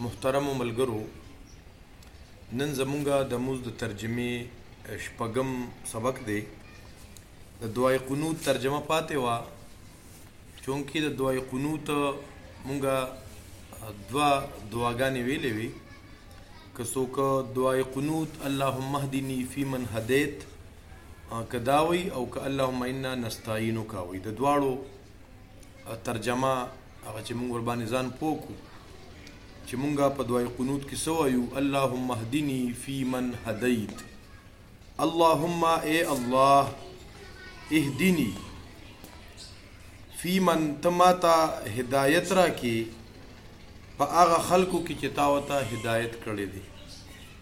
محترمو ملګرو نن زمونږ د موز د ترجمه شپږم سبق دی د دعای قنوت ترجمه پاتې وا چونکی د دعای قنوت مونږه دوا دعاګانې ویلې وی که څوک دعای قنوت اللهم اهدنی فی من هدیت کداوی او که اللهم انا نستعینک وی د دواړو او ترجمه هغه چې موږ ور باندې ځان پوه کړو چې موږ په دعای قنوت کې سو یو اللهم اهدنی فی من هدیت اللهم اے الله اهدنی فی من تماتا هدایت را کې په هغه خلکو کې چې تاوته هدایت کړی دی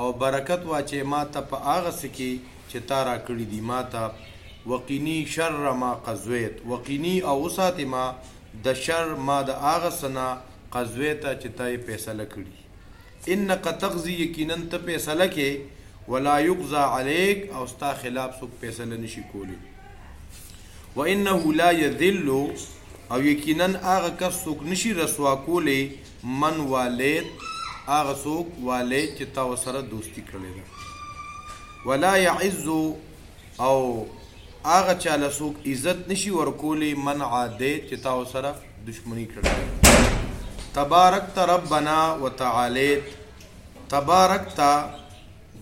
او برکت واچوې ما ته په هغه څه کې چې تا راکړي دي ما ته، وقني شر ما قضيت، وقني او وساتې ما د شر ما د هغه څه نه قضيت چې ته يې فيصله کړي، انک تقضي يقيناً ته فيصله کوې، ولا يقضی عليک او ستا خلاف څوک فيصله نه شي کولی، وانه لا يذل او يقيناً هغه کس څوک نه شي رسوا کولی من واليت، هغه څوک واليت چې تا ورسره دوستي کړې ده. ولا يعز، او هغه چا له څوک عزت نه شي ورکولی من عاديت چې تا ورسره دښمني کړې ده. تبارکت ربنا وتعاليت، تبارکت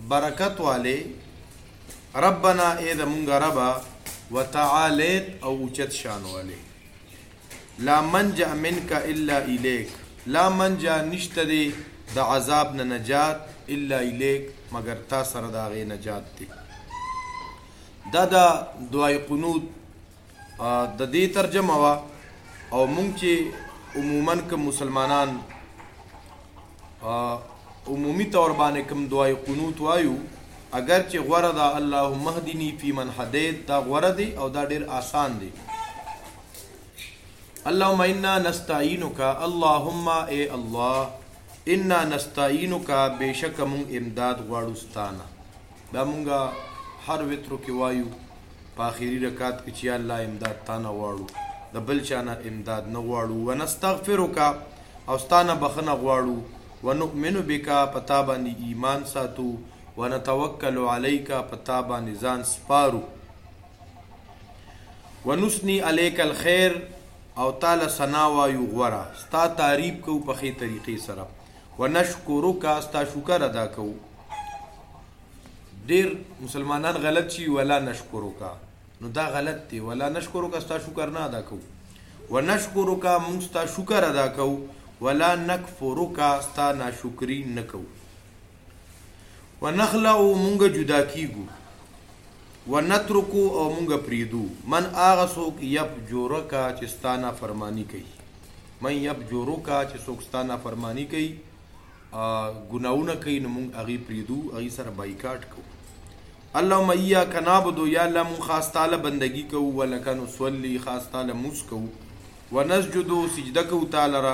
برکت والې ربنا ای زمونږ ربه وتعاليت او اوچت شان والې. لا منجا منک الا الیک، لا منجا نشته دی د عذاب نه نجات الا الیک مګر تا سره د هغې نجات دی. دا د دعای قنوت د دې ترجمه وه او مونږ چې عموما کوم مسلمانان عمومي طور باندې کوم دعای قنوت وایو اگر چې غوره ده اللهم اهدني فی من هدیت دا غوره دی او دا ډیر آسان دی اللهم انا نستعینک اللهم اے الله انا نستعینک بشک مون امداد غواړو ستانه دا مونږه هر وترو کې وایو په اخیری رکعت کې چې الله امداد تانه غواړو د بل چانه امداد نه غواړو ونستغفرک او ستانه بخنه غواړو ونؤمن بک پتا باندې ایمان ساتو ونتوکل علیک پتا باندې ځان سپارو ونثني عليک الخير او تعالی ثنا وایو غورا ستا تعریف کو په خې طریقې سره ونشکرک ستا شکر ادا کو ډیر مسلمانان غلط شي ولا نشکرک نو دا غلط دی ولا نشکرک ستا شکر نه ادا کو ونشکرک موږ ستا شکر ادا کو ولا نکفرک ستا ناشکری نکو ونخلع موږ جدا کیګو ونترکو او مونږ پریدو من هغه څوک یفجرک چې ستا نافرمانی کوي من یفجرک چې څوک ستا نافرمانی کوي ګناونه کوي نو مونږ هغه پریدو هغه سره بایکاټ کوو اللهم ایاک نعبد یا الله مون خاص تعالی بندگی کو ولک نصلی خاص تعالی موس کو ونسجد سجده کو تعالی را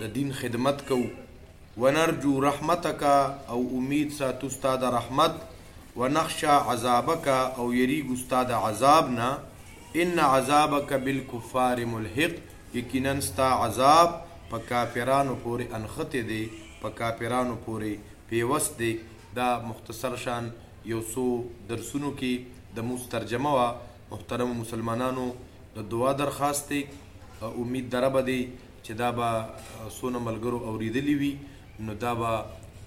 د دین خدمت کوو ونرجو رحمتک او امید ساتو ستا د رحمت ونخشا عذابک او یریږو ستا د عذاب نه ان عذابک بالکفار ملحق یقینا ستا عذاب په کافرانو پورې انختی دی په کافرانو پورې پیوست دی دا مختصر شان یو څو درسونو کې د موس ترجمه وه محترم مسلمانانو د دعا درخواست دی امید دربه دی چې دا به څونه ملګرو اوریدلي وي نو دا به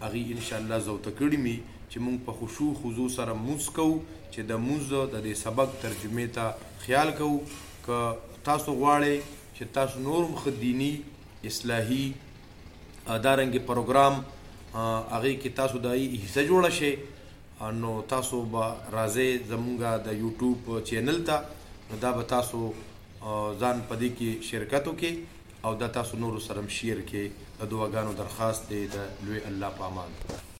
هغوی ان شاء الله زوته کړي وي چې موږ په خشوع خضوع سره لمونځ کوو چې د لمونځ د دې سبق ترجمې ته خیال کوو که تاسو غواړئ چې تاسو نور هم ښه دیني اصلاحي دارنګې پروګرام هغې کې تاسو د حصه جوړه شئ نو تاسو به راځئ زمونږ د یوټیوب چینل ته نو دا به تاسو ځان پدی کی شرکت وکی او دا تاسو نورو سره هم شیر کی د دعاګانو درخواست دی د لوی الله په امان.